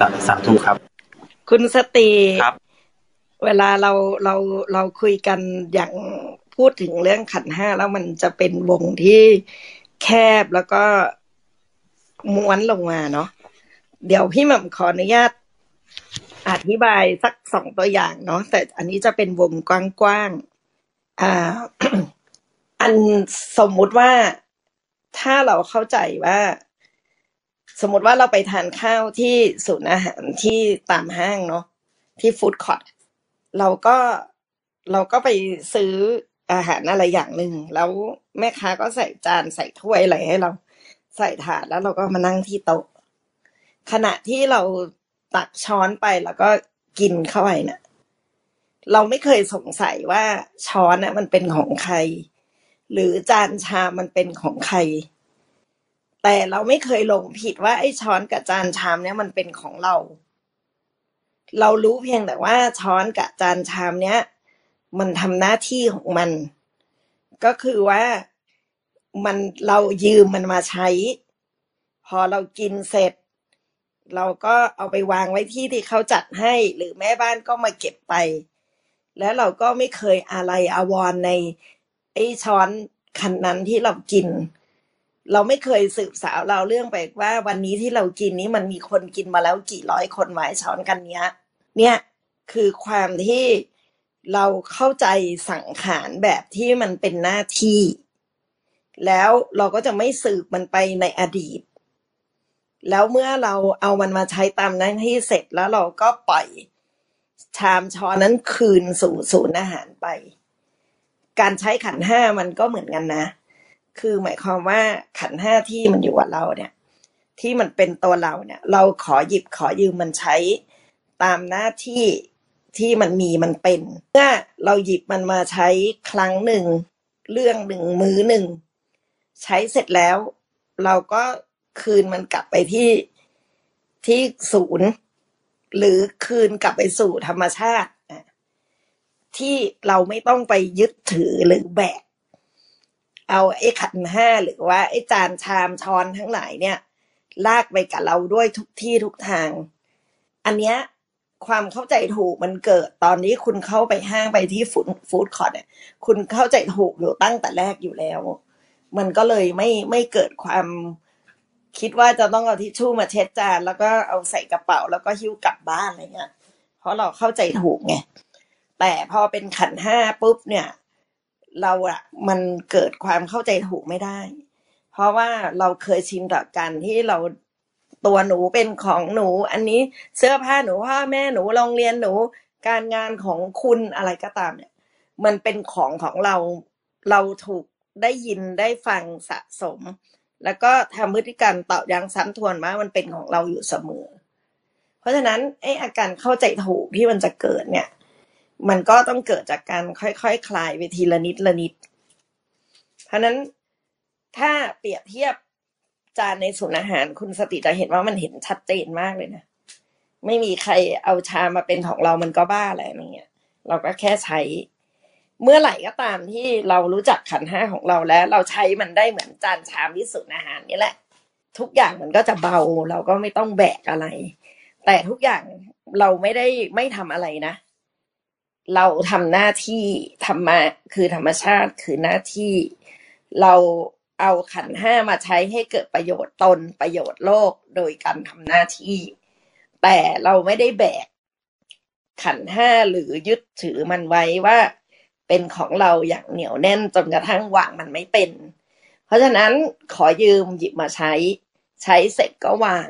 สาสาธุครับ คุณสติครับ เวลาเราเราเราคุยกันอย่างพูดถึงเรื่องขันธ์ห้าแล้วมันจะเป็นวงที่แคบแล้วก็ม้วนลงมาเนาะเดี๋ยวพี่หม่ำขออนุญาตอธิบายสักสองตัวอย่างเนาะแต่อันนี้จะเป็นวงกว้างๆอ่าอันสมมุติว่าถ้าเราเข้าใจว่า สมมติว่าเราไปทานข้าวที่ศูนย์อาหารที่ตามห้างเนาะที่ฟู้ดคอร์ทเราก็เราก็ไปซื้ออาหารอะไรอย่างหนึ่งแล้วแม่ค้าก็ใส่จานใส่ถ้วยอะไรให้เรา ใส่ถาดแล้วเราก็มานั่งที่โต๊ะ ขณะที่เราตักช้อนไปแล้วก็กินเข้าไปเนี่ยเราไม่เคยสงสัยว่าช้อนน่ะมันเป็นของใคร หรือจานชามันเป็นของใคร แต่เราไม่เคยหลงผิดว่าไอ้ช้อนกับจานชามเนี่ยมันเป็นของเรา เรารู้เพียงแต่ว่าช้อนกับจานชามเนี้ยมันทำหน้าที่ของมัน ก็คือว่ามันเรายืมมันมาใช้ พอเรากินเสร็จ เราก็เอาไปวางไว้ที่ที่เขาจัดให้ หรือแม่บ้านก็มาเก็บไป แล้วเราก็ไม่เคยอะไรอาวรในไอ้ช้อนคันนั้นที่เรากิน เราไม่เคยสืบสาวเราเรื่องไปว่าวันนี้ที่เรากินนี้มันมีคนกินมาแล้วกี่ร้อยคนหมายช้อนกันเนี้ย เนี่ยคือความที่เราเข้าใจสังขารแบบที่มันเป็นหน้าที่ แล้วเราก็จะไม่สืบมันไปในอดีต แล้วเมื่อเราเอามันมาใช้ตามหน้าที่เสร็จแล้วเราก็ปล่อยชามช้อนนั้นคืนสู่ศูนย์อาหารไป การใช้ขันห้ามันก็เหมือนกันนะ คือหมายความว่าขันห้าที่มันอยู่กับเราเนี่ย ที่มันเป็นตัวเราเนี่ย เราขอหยิบขอยืมมันใช้ตามหน้าที่ที่มันมีมันเป็นเมื่อเราหยิบมันมาใช้ครั้งหนึ่ง เรื่องหนึ่งมือหนึ่ง ใช้เสร็จแล้ว เราก็คืนมันกลับไปที่ที่ศูนย์ หรือคืนกลับไปสู่ธรรมชาติที่เราไม่ต้องไปยึดถือหรือแบก เอาไอ้ขันห้าหรือว่าไอ้จานชามช้อนทั้งหลายเนี่ย ลากไปกับเราด้วยทุกที่ทุกทาง อันเนี้ยความเข้าใจถูกมันเกิดตอนนี้คุณเข้าไปห้างไปที่ฟู้ดฟู้ดคอร์ทเนี่ย คุณเข้าใจถูกอยู่ตั้งแต่แรกอยู่แล้ว มันก็เลยไม่ไม่เกิดความคิดว่าจะต้องเอาทิชชู่มาเช็ดจาน แล้วก็เอาใส่กระเป๋า แล้วก็หิ้วกลับบ้านอะไรเงี้ยเพราะเราเข้าใจถูกไงแต่พอเป็นขันห้าปุ๊บเนี่ย เราอะมันเกิดความเข้าใจถูกไม่ได้ เพราะว่าเราเคยชินกับการที่เราตัวหนูเป็นของหนู อันนี้เสื้อผ้าหนูพ่อแม่หนูโรงเรียนหนู การงานของคุณอะไรก็ตามเนี่ย มันเป็นของของเราเราถูกได้ยินได้ฟังสะสม แล้วก็ทำพฤติกรรมต่อยังซ้ำทวนมามันเป็นของเราอยู่เสมอ เพราะฉะนั้นไอ้อาการเข้าใจถูกที่มันจะเกิดเนี่ย มันก็ต้องเกิดจากการค่อยๆคคลายไปทีละนิดละนิด เพราะนั้นถ้าเปรียบเทียบจานในศูนย์อาหารคุณสติจะเห็นว่ามันเห็นชัดเจนมากเลยนะไม่มีใครเอาชามมาเป็นของเรามันก็บ้าอะไรอย่างเงี้ย เราก็แค่ใช้ เมื่อไหร่ก็ตามที่เรารู้จักขันห้าของเราแล้ว เราใช้มันได้เหมือนจานชามที่ศูนย์อาหารนี่แหละ ทุกอย่างมันก็จะเบาเราก็ไม่ต้องแบกอะไร แต่ทุกอย่างเราไม่ได้ไม่ทำอะไรนะ เราทำหน้าที่ธรรมะคือธรรมชาติคือหน้าที่เราเอาขันห้ามาใช้ให้เกิดประโยชน์ตนประโยชน์โลกโดยการทำหน้าที่ แต่เราไม่ได้แบก ขันห้าหรือยึดถือมันไว้ว่า เป็นของเราอย่างเหนียวแน่นจนกระทั่งวางมันไม่เป็น เพราะฉะนั้นขอยืมหยิบมาใช้ ใช้เสร็จก็วาง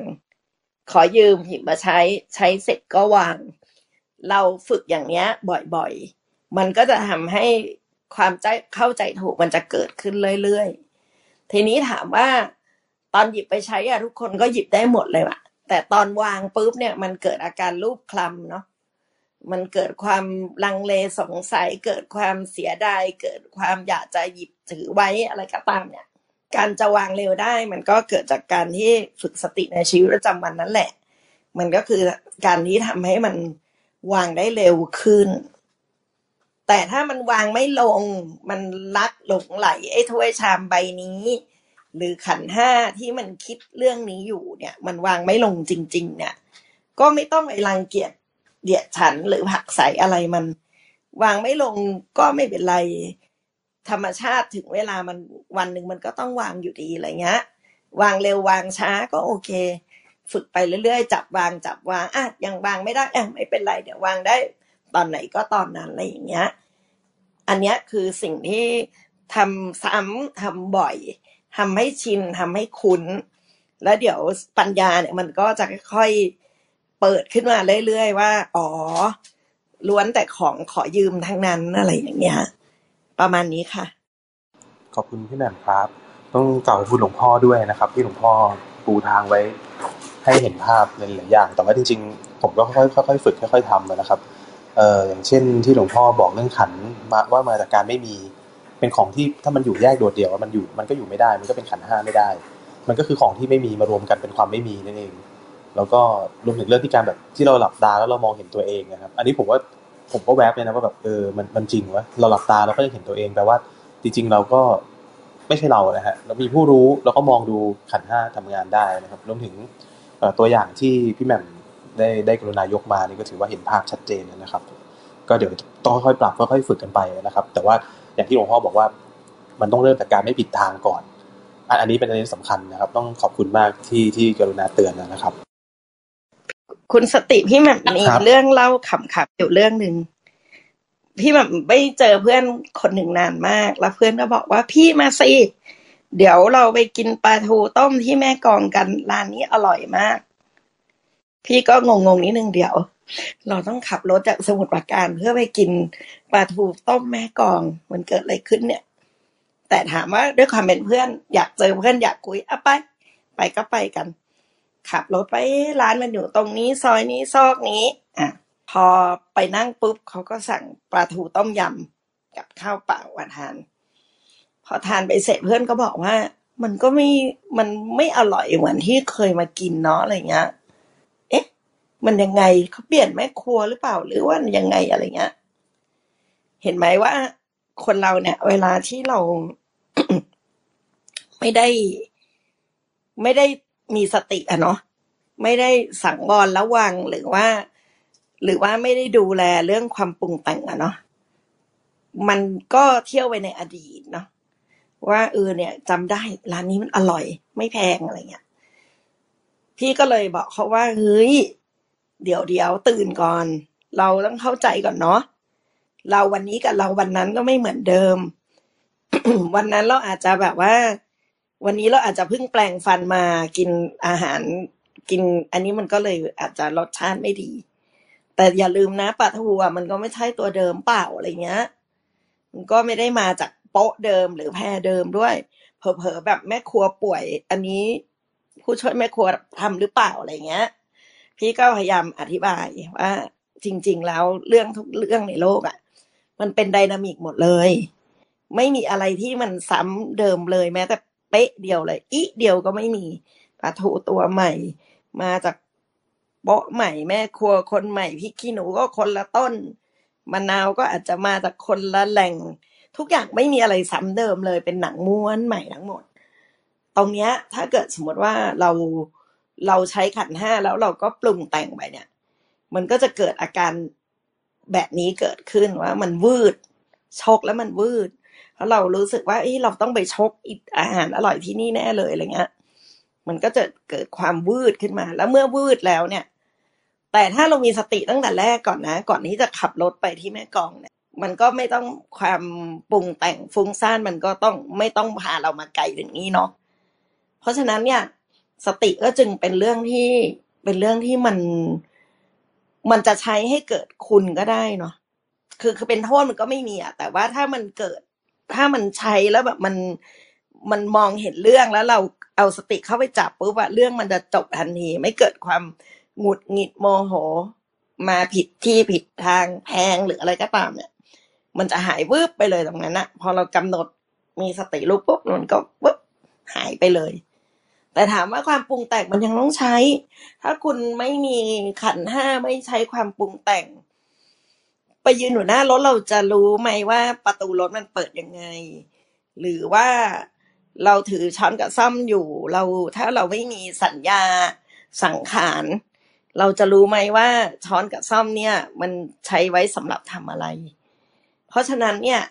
ขอยืมหยิบมาใช้ ใช้เสร็จก็วาง เราฝึกอย่างเนี้ย บ่อยๆ มันก็จะทำให้ความใจเข้าใจถูกมันจะเกิดขึ้นเรื่อยๆ ทีนี้ถามว่าตอนหยิบไปใช้อะทุกคนก็หยิบได้หมดเลยว่ะแต่ตอนวางปุ๊บเนี่ยมันเกิดอาการรูปคลำเนาะมันเกิดความลังเลสงสัย เกิดความเสียดายเกิดความอยากจะหยิบถือไว้อะไรก็ตามเนี่ย การจะวางเร็วได้ มันก็เกิดจากการที่ฝึกสติในชีวิตประจำวันนั่นแหละ มันก็คือการที่ทำให้มัน วางได้เร็วขึ้น แต่ถ้ามันวางไม่ลง มันลักหลงไหลไอ้ถ้วยชามใบนี้ หรือขันห้าที่มันคิดเรื่องนี้อยู่เนี่ย มันวางไม่ลงจริง ๆ เนี่ย ก็ไม่ต้องไปรังเกียจเดียดฉันหรือผักใสอะไรมัน วางไม่ลงก็ไม่เป็นไร ธรรมชาติถึงเวลามันวันหนึ่งมันก็ต้องวางอยู่ดีอะไรเงี้ย วางเร็ววางช้าก็โอเค ฝึกไปเรื่อยๆ จับวางจับวางอะยังวางไม่ได้อะไม่เป็นไร เดี๋ยววางได้ ตอนไหนก็ตอนนั้นอะไรอย่างเงี้ย อันเนี้ยคือสิ่งที่ทำซ้ำทำบ่อยทำให้ชินทำให้คุ้น แล้วเดี๋ยวปัญญาเนี่ยมันก็จะค่อยๆเปิดขึ้นมาเรื่อยๆว่า อ๋อ ล้วนแต่ของขอยืมทั้งนั้นอะไรอย่างเงี้ย ประมาณนี้ค่ะ ขอบคุณพี่แหม่มครับ ต้องกล่าวขอบคุณหลวงพ่อด้วยนะครับ ที่หลวงพ่อปูทางไว้ ให้เห็นภาพในหลายอย่าง แต่ว่าจริง ๆ ผมก็ค่อยๆค่อยๆฝึกค่อยๆทำนะครับเอ่ออย่างเช่นที่หลวงพ่อบอกเรื่องขันมาว่ามาจากการไม่มีเป็นของที่ถ้ามันอยู่แยกโดดเดี่ยวมันอยู่มันก็อยู่ไม่ได้ มันก็เป็นขันห้าไม่ได้ มันก็คือของที่ไม่มีมารวมกันเป็นความไม่มีนั่นเอง แล้วก็รวมถึงเรื่องที่การแบบที่เราหลับตาแล้วเรามองเห็นตัวเองนะครับ อันนี้ผมว่าผมก็แวบเลยนะว่าแบบเออมันมันจริงวะเราหลับตาเราก็ยังเห็นตัวเองแปลว่า จริง ๆ เราก็ไม่ใช่เรานะฮะเรามีผู้รู้เราก็มองดูขันห้าทำงานได้นะครับรวมถึง ตัวอย่างที่พี่แหม่มได้ได้กรุณายกมานี่ก็ถือว่าเห็นภาพชัดเจนนะครับ ก็เดี๋ยวต้องค่อยๆปรับค่อยๆฝึกกันไปนะครับ แต่ว่าอย่างที่หลวงพ่อบอกว่า มันต้องเริ่มจากการไม่ผิดทางก่อน อันอันนี้เป็นประเด็นสำคัญนะครับ ต้องขอบคุณมากที่ที่กรุณาเตือนนะครับ คุณสติพี่แหม่มมีครับเรื่องเล่าขำๆอยู่เรื่องหนึ่งพี่แหม่มไม่เจอเพื่อนคนหนึ่งนานมาก แล้วเพื่อนก็บอกว่าพี่มาสิ เดี๋ยวเราไปกินปลาทูต้มที่แม่กองกันร้านนี้อร่อยมาก พี่ก็งงๆนิดนึงเดี๋ยว เราต้องขับรถจากสมุทรปราการเพื่อไปกินปลาทูต้มแม่กองมันเกิดอะไรขึ้นเนี่ย แต่ถามว่าด้วยความเป็นเพื่อน อยากเจอเพื่อนอยากคุยอะไป ไปก็ไปกัน ขับรถไปร้านมันอยู่ตรงนี้ซอยนี้ซอกนี้ อะ พอไปนั่งปุ๊บเขาก็สั่งปลาทูต้มยำกับข้าวเปล่ามาทาน อทานไปเสร็จเพื่อนก็บอกว่า มันก็ไม่มันไม่อร่อยเหมือนที่เคยมากินเนาะอะไรเงี้ย เอ๊ะ มันยังไงเขาเปลี่ยนแม่ครัวหรือเปล่าหรือว่ายังไงอะไรเงี้ย เห็นไหมว่า คนเราเนี่ย เวลาที่เรา ไม่ได้ ไม่ได้มีสติอะเนาะไม่ได้สังวรระวังหรือว่า หรือว่าไม่ได้ดูแลเรื่องความปรุงแต่งอะเนาะมันก็เที่ยวไปในอดีตเนาะ ว่าเออเนี่ยจำได้ร้านนี้มันอร่อย ไม่แพงอะไรเงี้ยพี่ก็เลยบอกเขาว่าเฮ้ยเดี๋ยวเดี๋ยวตื่นก่อน เราต้องเข้าใจก่อนเนาะเราวันนี้กับเราวันนั้นก็ไม่เหมือนเดิม วันนั้นเราอาจจะแบบว่า วันนี้เราอาจจะเพิ่งแปลงฟันมากินอาหารกิน อันนี้มันก็เลยอาจจะรสชาติไม่ดี แต่อย่าลืมนะปลาทูอะมันก็ไม่ใช่ตัวเดิมเปล่าอะไรเงี้ย มันก็ไม่ได้มาจาก โป๊ะเดิมหรือแพรเดิมด้วย เผลอๆแบบแม่ครัวป่วย อันนี้ผู้ช่วยแม่ครัวทำหรือเปล่าอะไรเงี้ย พี่ก็พยายามอธิบายว่าจริง ๆ แล้วเรื่องทุกเรื่องในโลกอะ มันเป็นไดนามิกหมดเลย ไม่มีอะไรที่มันซ้ำเดิมเลยแม้แต่เป๊ะเดียวเลยอีเดียวก็ไม่มีปลาทูตัวใหม่ มาจากโป๊ะใหม่แม่ครัวคนใหม่พริกขี้หนูก็คนละต้นมะนาวก็อาจจะมาจากคนละแหล่ง ทุกอย่างไม่มีอะไรซ้ำเดิมเลยเป็นหนังม้วนใหม่ทั้งหมด ตรงเนี้ย ถ้าเกิดสมมติว่าเราเราใช้ขันห้าแล้วเราก็ปรุงแต่งไปเนี่ย มันก็จะเกิดอาการแบบนี้เกิดขึ้นว่ามันวืดชกแล้วมันวืดเพราะเรารู้สึกว่าเอ้ยเราต้องไปชกอีกอาหารอร่อยที่นี่แน่เลยอะไรเงี้ย มันก็จะเกิดความวืดขึ้นมา แล้วเมื่อวืดแล้วเนี่ย แต่ถ้าเรามีสติตั้งแต่แรกก่อนนะ ก่อนที่จะขับรถไปที่แม่กองเนี่ย มันก็ไม่ต้องความปรุงแต่งฟุ้งซ่านมันก็ต้องไม่ต้องพาเรามาไกลถึงนี้เนาะเพราะฉะนั้นเนี่ย สติก็จึงเป็นเรื่องที่เป็นเรื่องที่มัน มันจะใช้ให้เกิดคุณก็ได้เนาะคือคือเป็นโทษมันก็ไม่มีอะแต่ว่าถ้ามันเกิด ถ้ามันใช้แล้วแบบมันมันมองเห็นเรื่องแล้วเราเอาสติเข้าไปจับปุ๊บอะเรื่องมันจะจบทันทีไม่เกิดความหงุดหงิดโมโห มาผิดที่ผิดทางแพงหรืออะไรก็ตามเนี่ย มันจะหายวืบไปเลยตรงนั้นอะพอเรากำหนดมีสติรู้ปุ๊บมันก็วืบหายไปเลย แต่ถามว่าความปรุงแต่งมันยังต้องใช้ ถ้าคุณไม่มีขันห้าไม่ใช้ความปรุงแต่ง ไปยืนอยู่หน้ารถเราจะรู้ไหมว่าประตูรถมันเปิดยังไง หรือว่าเราถือช้อนกับซ่อมอยู่ เราถ้าเราไม่มีสัญญาสังขารเราจะรู้ไหมว่าช้อนกับซ่อมเนี่ย มันใช้ไว้สำหรับทำอะไร เพราะฉะนั้นเนี่ย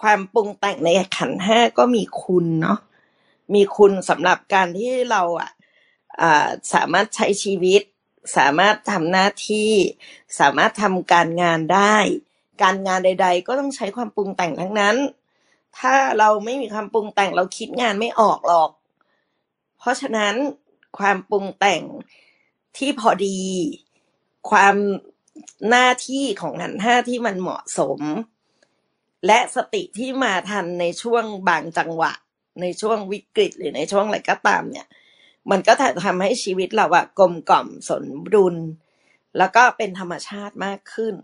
ความปรุงแต่งในขันห้าก็มีคุณเนาะมีคุณสำหรับการที่เราอะอ่าสามารถใช้ชีวิต สามารถทำหน้าที่ สามารถทำการงานได้ การงานใด ๆ ก็ต้องใช้ความปรุงแต่งทั้งนั้น ถ้าเราไม่มีความปรุงแต่งเราคิดงานไม่ออกหรอก เพราะฉะนั้นความปรุงแต่งที่พอดี ความหน้าที่ของงานห้าที่มันเหมาะสม และสติที่มาทันในช่วงบางจังหวะ ในช่วงวิกฤตหรือในช่วงอะไรก็ตามเนี่ย มันก็จะทำให้ชีวิตเราอะกลมกล่อมสมดุล แล้วก็เป็นธรรมชาติมากขึ้น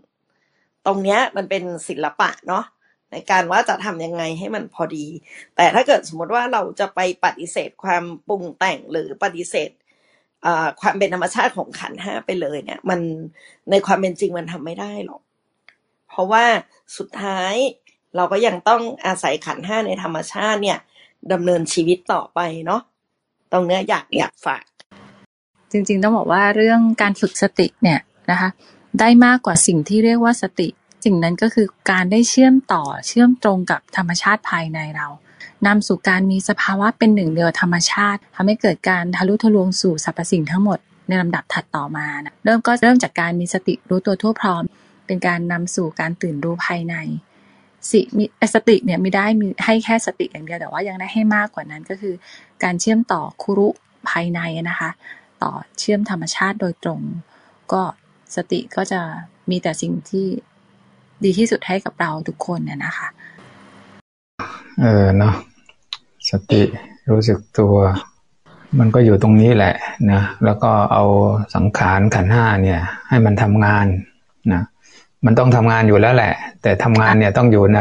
ตรงเนี้ยมันเป็นศิลปะเนาะในการว่าจะทำยังไงให้มันพอดี แต่ถ้าเกิดสมมติว่าเราจะไปปฏิเสธความปรุงแต่งหรือปฏิเสธอ่าความเป็นธรรมชาติของขันห้าไปเลยเนี่ย มันในความเป็นจริงมันทำไม่ได้หรอก เพราะว่าสุดท้าย เราก็ยังต้องอาศัยขันห้าในธรรมชาติเนี่ยดำเนินชีวิตต่อไปเนาะตรงเนี้ยอยากอยากฝาก จริงๆต้องบอกว่าเรื่องการฝึกสติเนี่ยนะคะ ได้มากกว่าสิ่งที่เรียกว่าสติ สิ่งนั้นก็คือการได้เชื่อมต่อเชื่อมตรงกับธรรมชาติภายในเรานำสู่การมีสภาวะเป็นหนึ่งเดียวธรรมชาติทำให้เกิดการทะลุทะลวงสู่สรรพสิ่งทั้งหมดในลำดับถัดต่อมานะเริ่มก็เริ่มจากการมีสติรู้ตัวทั่วพร้อม เป็นการนำสู่การตื่นรู้ภายใน สิมีสติเนี่ยไม่ได้มีให้แค่สติอย่างเดียวแต่ว่ายังได้ให้มากกว่านั้นก็คือ การเชื่อมต่อคุรุภายในนะคะ ต่อเชื่อมธรรมชาติโดยตรง ก็สติก็จะมีแต่สิ่งที่ดีที่สุดให้กับเราทุกคนเนี่ยนะคะ เออเนาะสติรู้สึกตัว มันก็อยู่ตรงนี้แหละนะแล้วก็เอาสังขารขันห้าเนี่ย ให้มันทำงานนะ มันต้องทำงานอยู่แล้วแหละ แต่ทำงานเนี่ยต้องอยู่ใน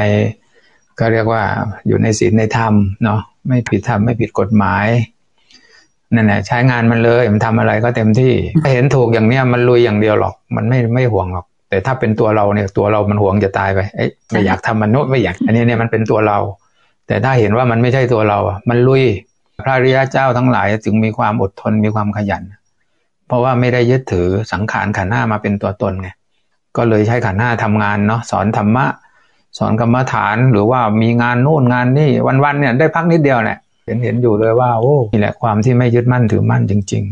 ก็เรียกว่าอยู่ในศีลในธรรมเนาะไม่ผิดธรรมไม่ผิดกฎหมายนั่นแหละใช้งานมันเลยมันทำอะไรก็เต็มที่ถ้าเห็นถูกอย่างเนี้ยมันลุยอย่างเดียวหรอก มันไม่ไม่ห่วงหรอก แต่ถ้าเป็นตัวเราเนี่ยตัวเรามันห่วงจะตายไปเอ้ยไม่อยากทำมันโน้นไม่อยาก อันนี้เนี่ยมันเป็นตัวเรา แต่ถ้าเห็นว่ามันไม่ใช่ตัวเราอะมันลุยพระริยะเจ้าทั้งหลายจึงมีความอดทนมีความขยัน เพราะว่าไม่ได้ยึดถือสังขารขันธ์ห้ามาเป็นตัวตนไง ก็เลยใช้ขันห้าทำงานเนาะสอนธรรมะ สอนกรรมฐานหรือว่ามีงานนู่นงานนี่วันๆเนี่ยได้พักนิดเดียวเนี่ยเห็นเห็นอยู่เลยว่าโอ้นี่แหละความที่ไม่ยึดมั่นถือมั่นจริง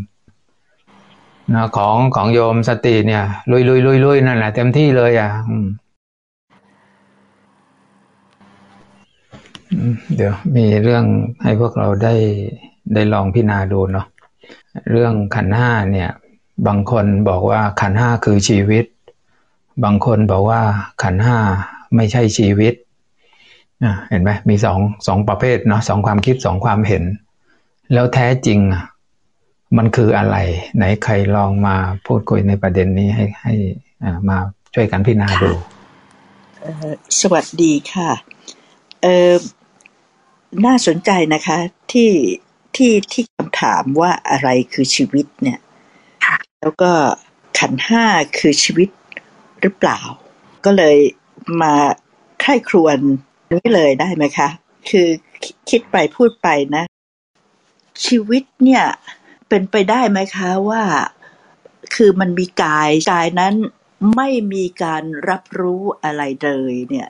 ๆนะของของโยมสติเนี่ยลุยลุยลุยลุยนั่นแหละเต็มที่เลยอะเดี๋ยวมีเรื่องให้พวกเราได้ได้ลองพิจารณาดูเนาะเรื่องขันห้าเนี่ย บางคนบอกว่าขันห้าคือชีวิต บางคนบอกว่าขันห้าไม่ใช่ชีวิตเห็นไหมมีสองสองประเภทเนาะสองความคิดสองความเห็น แล้วแท้จริง มันคืออะไร ไหนใครลองมาพูดคุยในประเด็นนี้ให้ให้มาช่วยกันพิจารณาดูสวัสดีค่ะเออน่าสนใจนะคะที่ที่ที่คำถามว่าอะไรคือชีวิตเนี่ยแล้วก็ขันห้าคือชีวิต หรือเปล่า ก็เลยมาใคร่ครวญนี้เลยได้ไหมคะ คือคิดไปพูดไปนะ ชีวิตเนี่ยเป็นไปได้ไหมคะว่า คือมันมีกายกายนั้นไม่มีการรับรู้อะไรเลยเนี่ย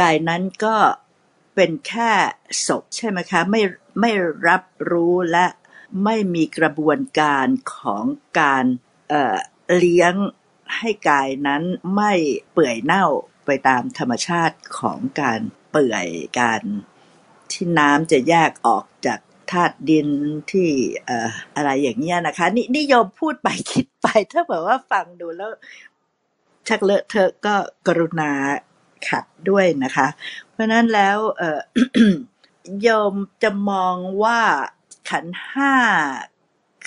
กายนั้นก็เป็นแค่ศพใช่ไหมคะไม่ไม่รับรู้และไม่มีกระบวนการของการเเลี้ยง ให้กายนั้นไม่เปื่อยเน่าไปตามธรรมชาติของการเปื่อยการที่น้ำจะแยกออกจากธาตุดินที่อะไรอย่างเงี้ยนะคะนี่นิยมพูดไปคิดไปถ้าแบบว่าฟังดูแล้ว ชักเลอะเทอะก็กรุณาขัดด้วยนะคะ เพราะนั้นแล้วเออโยมจะมองว่าขันห้า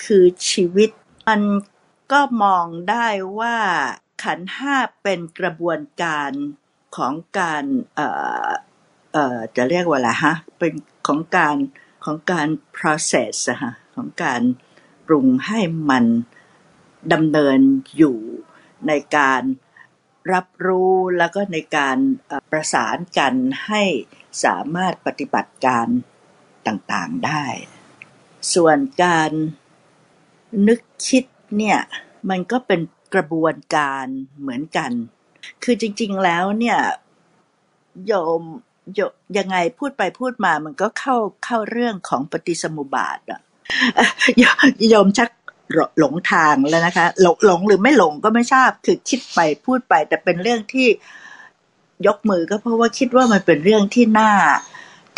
คือชีวิตมัน ก็มองได้ว่าขันธ์ห้าเป็นกระบวนการของการเอ่อเอ่อจะเรียกว่าอะไรฮะเป็นของการของการ process ฮะของการปรุงให้มันดำเนินอยู่ในการรับรู้แล้วก็ในการประสานกันให้สามารถปฏิบัติการต่างๆได้ ส่วนการนึกคิด เนี่ยมันก็เป็นกระบวนการเหมือนกัน คือจริง ๆ แล้วเนี่ยโยมโยยังไงพูดไปพูดมามันก็เข้าเข้าเรื่องของปฏิสมุบาทอะโยโยมชักหลงทางแล้วนะคะ หลงหลงหรือไม่หลงก็ไม่ทราบคือคิดไปพูดไป แต่เป็นเรื่องที่ยกมือก็เพราะว่าคิดว่ามันเป็นเรื่องที่น่า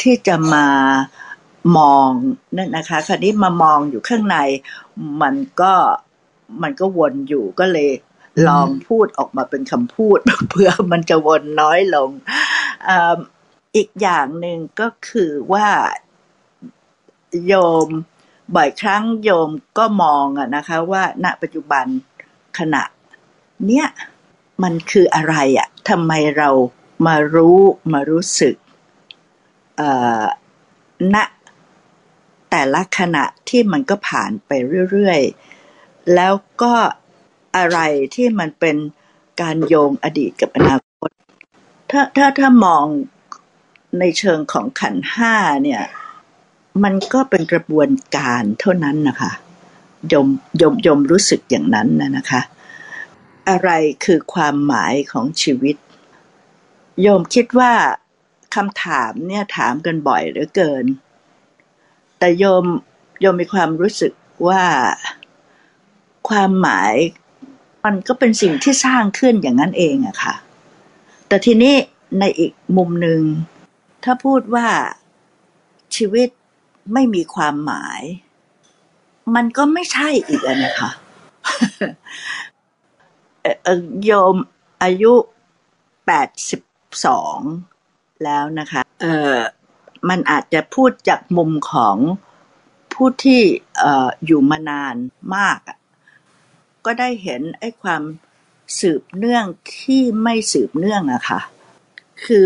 ที่จะมามองนั่นนะคะ คราวนี้มามองอยู่ข้างใน มันก็ มันก็วนอยู่ก็เลยลองพูดออกมาเป็นคำพูดเพื่อมันจะวนน้อยลงอีกอย่างหนึ่งก็คือว่าโยมบ่อยครั้งโยมก็มองอะนะคะ ว่าณปัจจุบันขณะ เนี้ยมันคืออะไรอะทำไมเรามารู้มารู้สึกณแต่ละขณะที่มันก็ผ่านไปเรื่อยๆ แล้วก็อะไรที่มันเป็นการโยงอดีตกับอนาคต ถ้าถ้าถ้ามองในเชิงของขันห้าเนี่ย มันก็เป็นกระบวนการเท่านั้นนะคะยมยมยมรู้สึกอย่างนั้นนะนะคะ อะไรคือความหมายของชีวิต โยมคิดว่าคำถามเนี่ยถามกันบ่อยเหลือเกิน แต่โยมโยมมีความรู้สึกว่า ความหมายมันก็เป็นสิ่งที่สร้างขึ้นอย่างนั้นเองอะค่ะ แต่ทีนี้ในอีกมุมหนึ่ง ถ้าพูดว่าชีวิตไม่มีความหมาย มันก็ไม่ใช่อีกนะคะโยมอายุแปดสิบสองแล้วนะคะ เออมันอาจจะพูดจากมุมของผู้ที่อยู่มานานมาก ก็ได้เห็นไอ้ความสืบเนื่องที่ไม่สืบเนื่องอะค่ะ คือ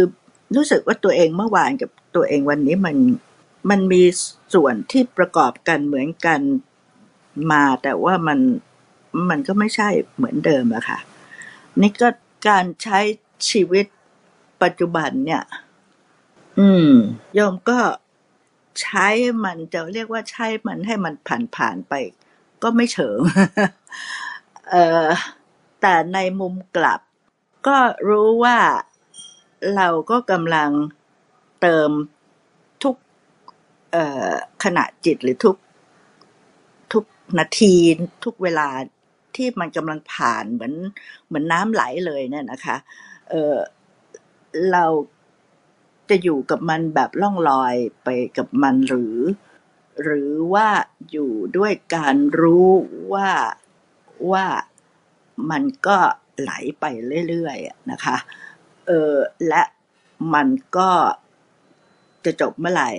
รู้สึกว่าตัวเองเมื่อวานกับตัวเองวันนี้มันมันมีส่วนที่ประกอบกันเหมือนกันมาแต่ว่ามันมันก็ไม่ใช่เหมือนเดิมอะค่ะ นี่ก็การใช้ชีวิตปัจจุบันเนี่ย อืมโยมก็ใช้มันจะเรียกว่าใช้มันให้มันผ่านผ่านไป ก็ไม่เฉิง เออแต่ในมุมกลับ ก็รู้ว่าเราก็กำลังเติมทุกขณะจิตหรือทุกทุกนาทีทุกเวลาที่มันกำลังผ่านเหมือนเหมือนน้ำไหลเลยเนี่ยนะคะเออเราจะอยู่กับมันแบบล่องลอยไปกับมันหรือ หรือว่าอยู่ด้วยการรู้ว่า ว่ามันก็ไหลไปเรื่อยๆนะคะ เออและมันก็จะจบเมื่อไหร่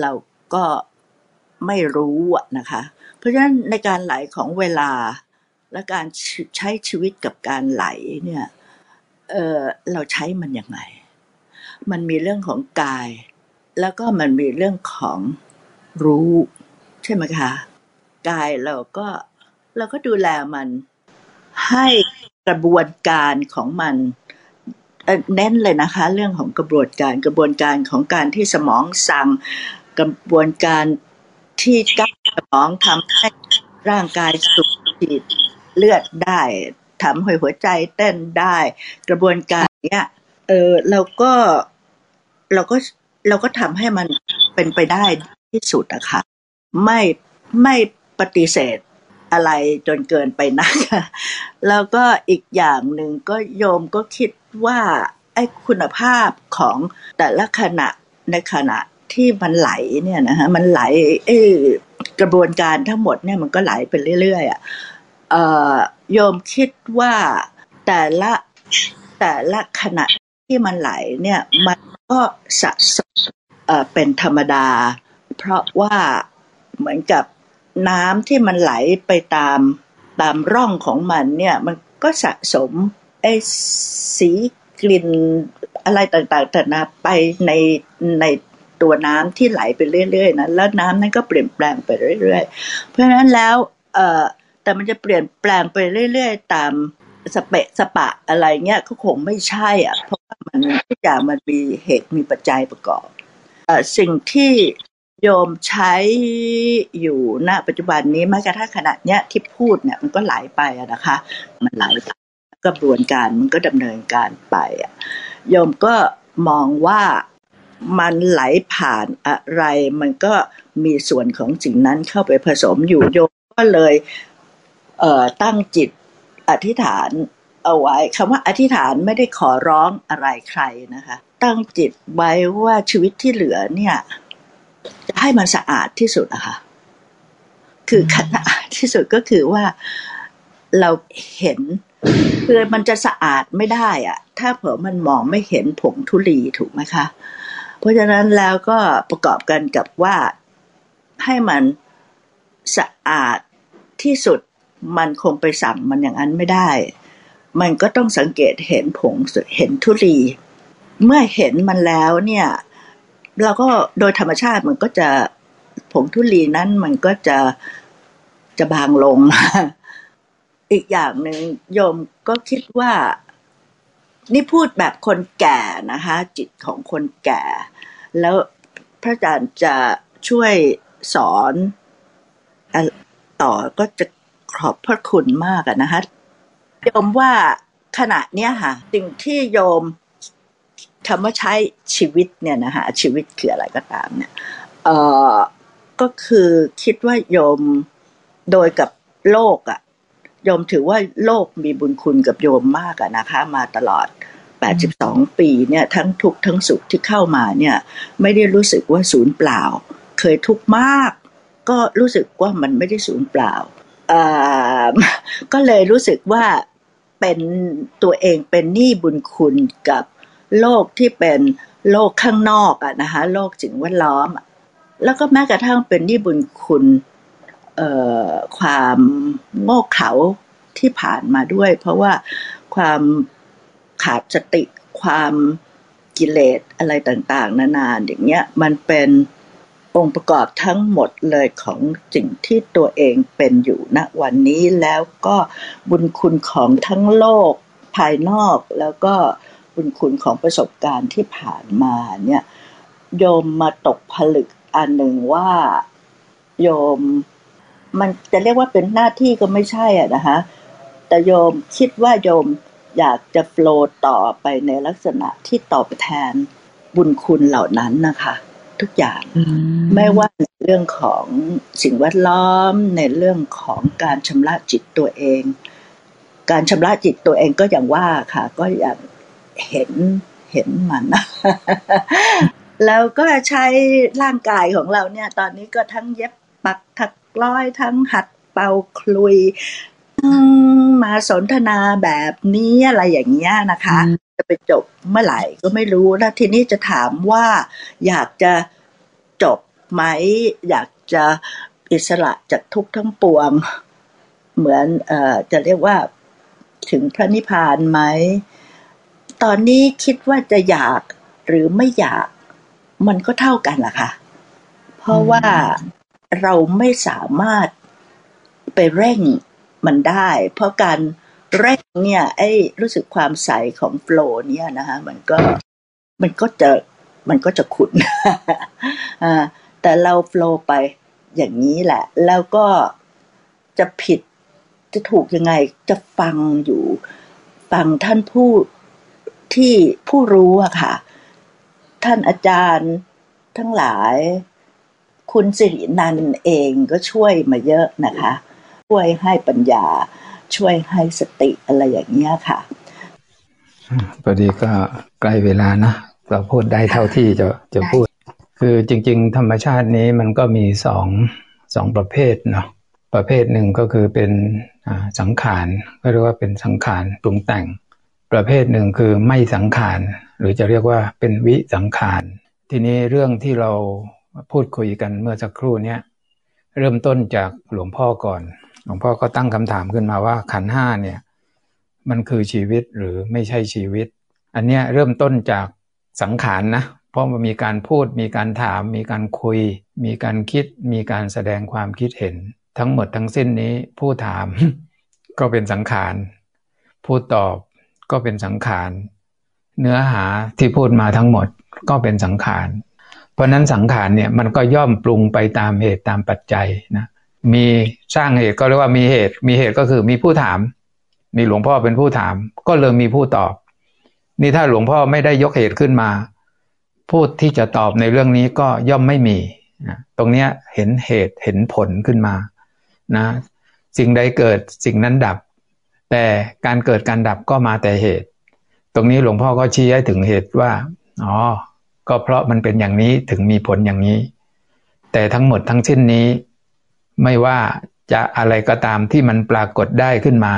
เราก็ไม่รู้นะคะ เพราะฉะนั้นในการไหลของเวลาและการใช้ชีวิตกับการไหลเนี่ย เออเราใช้มันยังไง มันมีเรื่องของกาย แล้วก็มันมีเรื่องของรู้ ใช่ไหมคะ กายเราก็ เราก็ดูแลมัน ให้กระบวนการของมันเน้นเลยนะคะ เรื่องของกระบวนการกระบวนการของการที่สมองสั่ง กระบวนการที่กั้สมองทำให้ร่างกายสูบฉีดเลือดได้ทำให้หัวใจเต้นได้ กระบวนการเนี้ยเออเราก็เราก็เราก็ทำให้มันเป็นไปได้ที่สุดอะค่ะไม่ไม่ปฏิเสธ อะไรจนเกินไปนักแล้วก็อีกอย่างหนึ่งก็โยมก็คิดว่าไอ้คุณภาพของแต่ละขณะในขณะที่มันไหลเนี่ยนะฮะมันไหลเอกระบวนการทั้งหมดเนี่ยมันก็ไหลไปเรื่อยๆอะโยมคิดว่าแต่ละแต่ละขณะที่มันไหลเนี่ยมันก็สะสมเป็นธรรมดา เพราะว่าเหมือนกับ น้ำที่มันไหลไปตามตามร่องของมันเนี่ย มันก็สะสมไอ้สีกลิ่นอะไรต่างๆแต่นาไปในในตัวน้ำที่ไหลไปเรื่อยๆนะแล้วน้ำนั้นก็เปลี่ยนแปลงไปเรื่อยๆ เพราะฉะนั้นแล้วเอ่อแต่มันจะเปลี่ยนแปลงไปเรื่อย ๆ ตามสเปะสปะอะไรเงี้ยก็คงไม่ใช่อะเพราะว่ามันทุกอย่างมันมีเหตุมีปัจจัยประกอบสิ่งที่ โยมใช้อยู่ณปัจจุบันนี้แม้กระทั่งขณะเนี้ยที่พูดเนี่ยมันก็ไหลไปนะคะ มันไหลไปกระบวนการมันก็ดำเนินการไปอะโยมก็มองว่ามันไหลผ่านอะไร มันก็มีส่วนของสิ่งนั้นเข้าไปผสมอยู่โยมก็เลยเอ่อตั้งจิตอธิษฐานเอาไว้คำว่าอธิษฐานไม่ได้ขอร้องอะไรใครนะคะ ตั้งจิตไว้ว่าชีวิตที่เหลือเนี่ย จะให้มันสะอาดที่สุดอะค่ะ คือขนาดที่สุดก็คือว่าเราเห็นคือมันจะสะอาดไม่ได้อะถ้าเผื่อมันมองไม่เห็นผงทุลีถูกไหมคะ เพราะฉะนั้นแล้วก็ประกอบกันกับว่าให้มันสะอาดที่สุดมันคงไปสั่งมันอย่างนั้นไม่ได้ มันก็ต้องสังเกตเห็นผงเห็นทุลี เมื่อเห็นมันแล้วเนี่ย เราก็โดยธรรมชาติมันก็จะผงทุลีนั้นมันก็จะจะบางลง อีกอย่างหนึ่งโยมก็คิดว่า นี่พูดแบบคนแก่นะคะ จิตของคนแก่ แล้วพระอาจารย์จะช่วยสอนต่อก็จะขอบพระคุณมากนะคะโยมว่าขณะเนี้ยค่ะ สิ่งที่โยม คำว่าใช้ชีวิตเนี่ยนะคะชีวิตคืออะไรก็ตามเนี่ยเอ่อก็คือคิดว่าโยมโดยกับโลกอะโยมถือว่าโลกมีบุญคุณกับโยมมากอะนะคะ มาตลอด 82 ปีเนี่ยทั้งทุกทั้งสุขที่เข้ามาเนี่ย ไม่ได้รู้สึกว่าศูนย์เปล่า เคยทุกข์มาก ก็รู้สึกว่ามันไม่ได้ศูนย์เปล่าก็เลยรู้สึกว่าเป็นตัวเองเป็นหนี้บุญคุณกับ โลกที่เป็นโลกข้างนอกอะนะคะโลกสิ่งแวดล้อม แล้วก็แม้กระทั่งเป็นนี้บุญคุณความโง่เขลาที่ผ่านมาด้วย เพราะว่าความขาดสติความกิเลสอะไรต่างๆ นานาอย่างเงี้ยมันเป็นองค์ประกอบทั้งหมดเลยของสิ่งที่ตัวเองเป็นอยู่ณวันนี้แล้วก็บุญคุณของทั้งโลกภายนอกแล้วก็ บุญคุณของประสบการณ์ที่ผ่านมาเนี่ยโยมมาตกผลึกอันหนึ่งว่าโยม มันจะเรียกว่าเป็นหน้าที่ก็ไม่ใช่อะนะคะแต่โยมคิดว่าโยมอยากจะโฟลต่อไปในลักษณะที่ตอบแทนบุญคุณเหล่านั้นนะคะ ทุกอย่างไม่ว่าในเรื่องของสิ่งแวดล้อมในเรื่องของการชำระจิตตัวเอง การชำระจิตตัวเองก็อย่างว่าค่ะ ก็อย่าง เห็นเห็นมัน แล้วก็ใช้ร่างกายของเราเนี่ย ตอนนี้ก็ทั้งเย็บปักถักร้อยทั้งหัดเป่าคลุยมาสนทนาแบบนี้อะไรอย่างเงี้ยนะคะ จะไปจบเมื่อไหร่ก็ไม่รู้แล้วทีนี้จะถามว่าอยากจะจบไหม อยากจะอิสระจากทุกทั้งปวง เหมือนเอ่อจะเรียกว่าถึงพระนิพพานไหม ตอนนี้คิดว่าจะอยากหรือไม่อยาก มันก็เท่ากันแหละค่ะ เพราะว่าเราไม่สามารถไปเร่งมันได้ เพราะการเร่งเนี่ย ไอ้รู้สึกความใสของโฟล์เนี่ยนะคะมันก็มันก็จะมันก็จะขุนอ่าแต่เราโฟล์ไปอย่างนี้แหละ แล้วก็จะผิดจะถูกยังไงจะฟังอยู่ ฟังท่านผู้ ที่ผู้รู้อะค่ะ ท่านอาจารย์ทั้งหลาย คุณสิรินันเองก็ช่วยมาเยอะนะคะ ช่วยให้ปัญญา ช่วยให้สติอะไรอย่างเงี้ยค่ะพอดีก็ใกล้เวลานะเราพูดได้เท่าที่จะจะพูด คือจริง ๆ ธรรมชาตินี้มันก็มีสองสองประเภทเนาะประเภทหนึ่งก็คือเป็นสังขารก็เรียกว่าเป็นสังขารปรุงแต่ง ประเภทหนึ่งคือไม่สังขาร หรือจะเรียกว่าเป็นวิสังขาร ทีนี้เรื่องที่เราพูดคุยกันเมื่อสักครู่เนี้ยเริ่มต้นจากหลวงพ่อก่อน หลวงพ่อก็ตั้งคำถามขึ้นมาว่าขันห้าเนี่ยมันคือชีวิตหรือไม่ใช่ชีวิต อันเนี้ยเริ่มต้นจากสังขารนนะเพราะมันมีการพูดมีการถาม มีการคุย มีการคิด มีการแสดงความคิดเห็น ทั้งหมดทั้งสิ้นนี้ผู้ถาม ก็เป็นสังขาร ผู้ตอบ ก็เป็นสังขาร เนื้อหาที่พูดมาทั้งหมดก็เป็นสังขาร เพราะนั้นสังขารเนี่ยมันก็ย่อมปรุงไปตามเหตุตามปัจจัยนะมีสร้างเหตุก็เรียกว่ามีเหตุ มีเหตุก็คือมีผู้ถามนี่หลวงพ่อเป็นผู้ถาม ก็เลยมีผู้ตอบ นี่ถ้าหลวงพ่อไม่ได้ยกเหตุขึ้นมาผู้ที่จะตอบในเรื่องนี้ก็ย่อมไม่มีนะตรงนี้เห็นเหตุเห็นผลขึ้นมานะสิ่งใดเกิดสิ่งนั้นดับ แต่การเกิดการดับก็มาแต่เหตุ ตรงนี้หลวงพ่อก็ชี้ให้ถึงเหตุว่าอ๋อก็เพราะมันเป็นอย่างนี้ถึงมีผลอย่างนี้ แต่ทั้งหมดทั้งสิ้นนี้ ไม่ว่าจะอะไรก็ตามที่มันปรากฏได้ขึ้นมา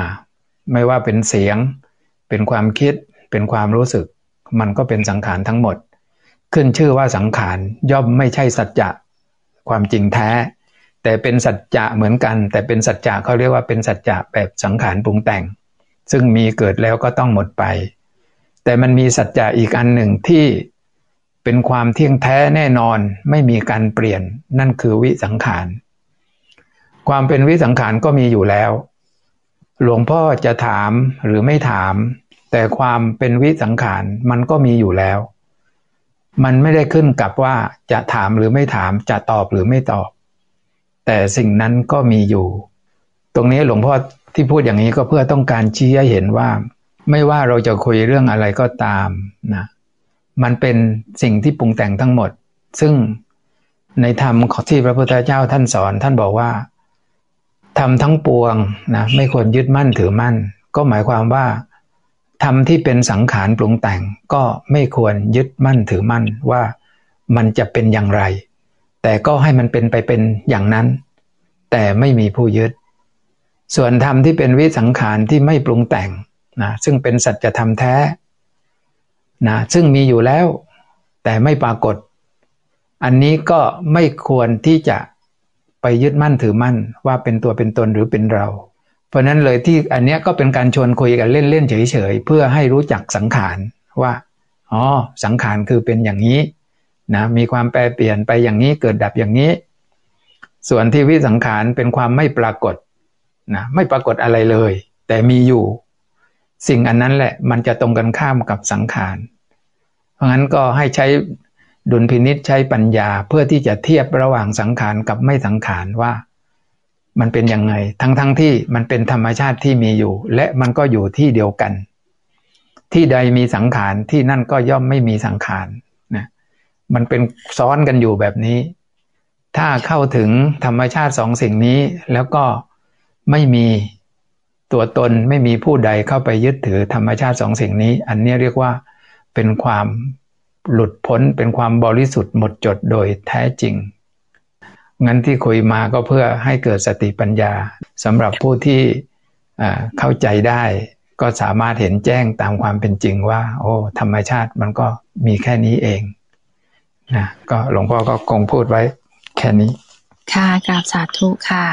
ไม่ว่าเป็นเสียง เป็นความคิด เป็นความรู้สึก มันก็เป็นสังขารทั้งหมด ขึ้นชื่อว่าสังขารย่อมไม่ใช่สัจจะความจริงแท้ แต่เป็นสัจจะเหมือนกัน แต่เป็นสัจจะเขาเรียกว่าเป็นสัจจะแบบสังขารปรุงแต่ง ซึ่งมีเกิดแล้วก็ต้องหมดไป แต่มันมีสัจจะอีกอันหนึ่งที่เป็นความเที่ยงแท้แน่นอนไม่มีการเปลี่ยนนั่นคือวิสังขาร ความเป็นวิสังขารก็มีอยู่แล้ว หลวงพ่อจะถามหรือไม่ถาม แต่ความเป็นวิสังขารมันก็มีอยู่แล้ว มันไม่ได้ขึ้นกับว่าจะถามหรือไม่ถามจะตอบหรือไม่ตอบ แต่สิ่งนั้นก็มีอยู่ ตรงนี้หลวงพ่อที่พูดอย่างนี้ก็เพื่อต้องการชี้ให้เห็นว่า ไม่ว่าเราจะคุยเรื่องอะไรก็ตามนะมันเป็นสิ่งที่ปรุงแต่งทั้งหมด ซึ่งในธรรมที่พระพุทธเจ้าท่านสอน ท่านบอกว่าทำทั้งปวงนะไม่ควรยึดมั่นถือมั่น ก็หมายความว่าทำที่เป็นสังขารปรุงแต่งก็ไม่ควรยึดมั่นถือมั่นว่ามันจะเป็นอย่างไร แต่ก็ให้มันเป็นไปเป็นอย่างนั้น แต่ไม่มีผู้ยึด ส่วนธรรมที่เป็นวิสังขารที่ไม่ปรุงแต่งนะซึ่งเป็นสัจธรรมแท้นะซึ่งมีอยู่แล้ว แต่ไม่ปรากฏ อันนี้ก็ไม่ควรที่จะไปยึดมั่นถือมั่นว่าเป็นตัวเป็นตนหรือเป็นเรา เพราะนั้นเลยที่อันนี้ก็เป็นการชวนคุยกันเล่นๆเฉยๆเพื่อให้รู้จักสังขารว่าอ๋อสังขารคือเป็นอย่างนี้ นะมีความแปรเปลี่ยนไปอย่างนี้เกิดดับอย่างนี้ ส่วนที่วิสังขารเป็นความไม่ปรากฏนะไม่ปรากฏอะไรเลย แต่มีอยู่ สิ่งอันนั้นแหละมันจะตรงกันข้ามกับสังขาร เพราะงั้นก็ให้ใช้ดุลพินิษใช้ปัญญาเพื่อที่จะเทียบระหว่างสังขารกับไม่สังขารว่า มันเป็นยังไง ทั้งๆทที่มันเป็นธรรมชาติที่มีอยู่ และมันก็อยู่ที่เดียวกัน ที่ใดมีสังขารที่นั่นก็ย่อมไม่มีสังขาร มันเป็นซ้อนกันอยู่แบบนี้ ถ้าเข้าถึงธรรมชาติสองสิ่งนี้ แล้วก็ไม่มีตัวตนไม่มีผู้ใดเข้าไปยึดถือธรรมชาติสองสิ่งนี้ อันนี้เรียกว่าเป็นความหลุดพ้นเป็นความบริสุทธิ์หมดจดโดยแท้จริง งั้นที่คุยมาก็เพื่อให้เกิดสติปัญญาสำหรับผู้ที่เข้าใจได้ ก็สามารถเห็นแจ้งตามความเป็นจริงว่า โอ้ธรรมชาติมันก็มีแค่นี้เอง นะก็หลวงพ่อก็คงพูดไว้แค่นี้ ค่ะกราบสาธุค่ะ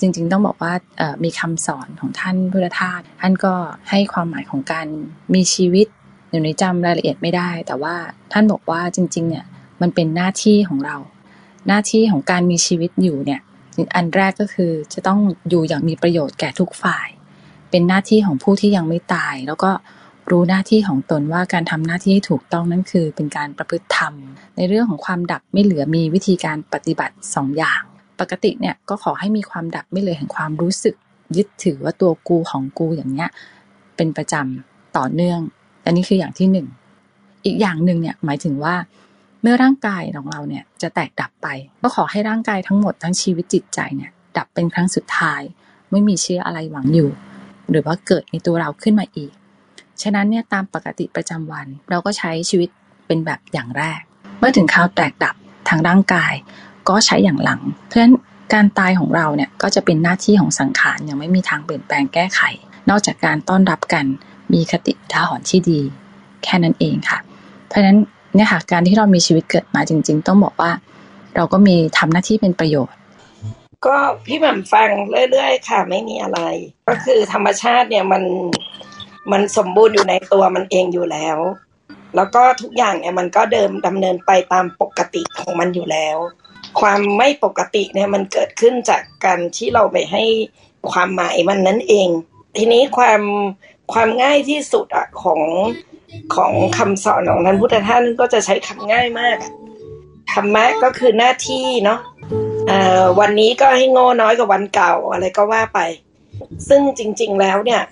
จริงๆต้องบอกว่ามีคำสอนของท่านพุทธทาสท่านก็ให้ความหมายของการมีชีวิตอยู่ในจำรายละเอียดไม่ได้ แต่ว่าท่านบอกว่าจริง ๆ เนี่ยมันเป็นหน้าที่ของเรา หน้าที่ของการมีชีวิตอยู่เนี่ยอันแรกก็คือจะต้องอยู่อย่างมีประโยชน์แก่ทุกฝ่าย เป็นหน้าที่ของผู้ที่ยังไม่ตาย แล้วก็ รู้หน้าที่ของตนว่าการทำหน้าที่ให้ถูกต้องนั่นคือ เป็นการประพฤติธรรม ในเรื่องของความดับไม่เหลือมีวิธีการปฏิบัติ 2ออย่าง ปกติเนี่ยก็ขอให้มีความดับไม่เลยแห่งความรู้สึก ยึดถือว่าตัวกูของกูอย่างเนี้ยเป็นประจำต่อเนื่อง อันนี้คืออย่างที่หนึ่งอีกอย่างหนึ่งเนี่ยหมายถึงว่า เมื่อร่างกายของเราเนี่ยจะแตกดับไป ก็ขอให้ร่างกายทั้งหมดทั้งชีวิตจิตใจเนี่ยดับเป็นครั้งสุดท้าย ไม่มีเชื่ออะไรหวังอยู่ หรือว่าเกิดในตัวเราขึ้นมาอีก ฉะนั้นเนี่ยตามปกติประจำวัน เราก็ใช้ชีวิตเป็นแบบอย่างแรก เมื่อถึงคราวแตกดับทางร่างกาย ก็ใช้อย่างหลัง เพราะฉะนั้นการตายของเราเนี่ยก็จะเป็นหน้าที่ของสังขารยังไม่มีทางเปลี่ยนแปลงแก้ไข นอกจากการต้อนรับกันมีคติท่าหอนที่ดี แค่นั้นเองค่ะ เพราะฉะนั้นเนี่ยค่ะการที่เรามีชีวิตเกิดมาจริง ๆ ต้องบอกว่า เราก็มีทำหน้าที่เป็นประโยชน์ ก็พี่หม่ำฟังเรื่อยๆค่ะ ไม่มีอะไร ก็คือธรรมชาติเนี่ยมัน มันสมบูรณ์อยู่ในตัวมันเองอยู่แล้ว แล้วก็ทุกอย่างเนี่ยมันก็เดิมดำเนินไปตามปกติของมันอยู่แล้ว ความไม่ปกติเนี่ยมันเกิดขึ้นจากการที่เราไปให้ความหมายมันนั้นเอง ทีนี้ความความง่ายที่สุดอะของของคำสอนของท่านพุทธท่านก็จะใช้คำง่ายมากธรรมะก็คือหน้าที่เนาะอ่อวันนี้ก็ให้โง่น้อยกว่าวันเก่าอะไรก็ว่าไป ซึ่งจริง ๆ แล้วเนี่ย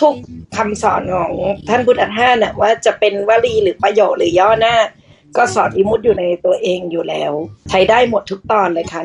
ทุกๆคำสอนของท่านพุทธทาสเนี่ยว่าจะเป็นวลีหรือประโยคหรือย่อหน้า ก็สอนอิมุตติอยู่ในตัวเองอยู่แล้ว ใช้ได้หมดทุกตอนเลยค่ะ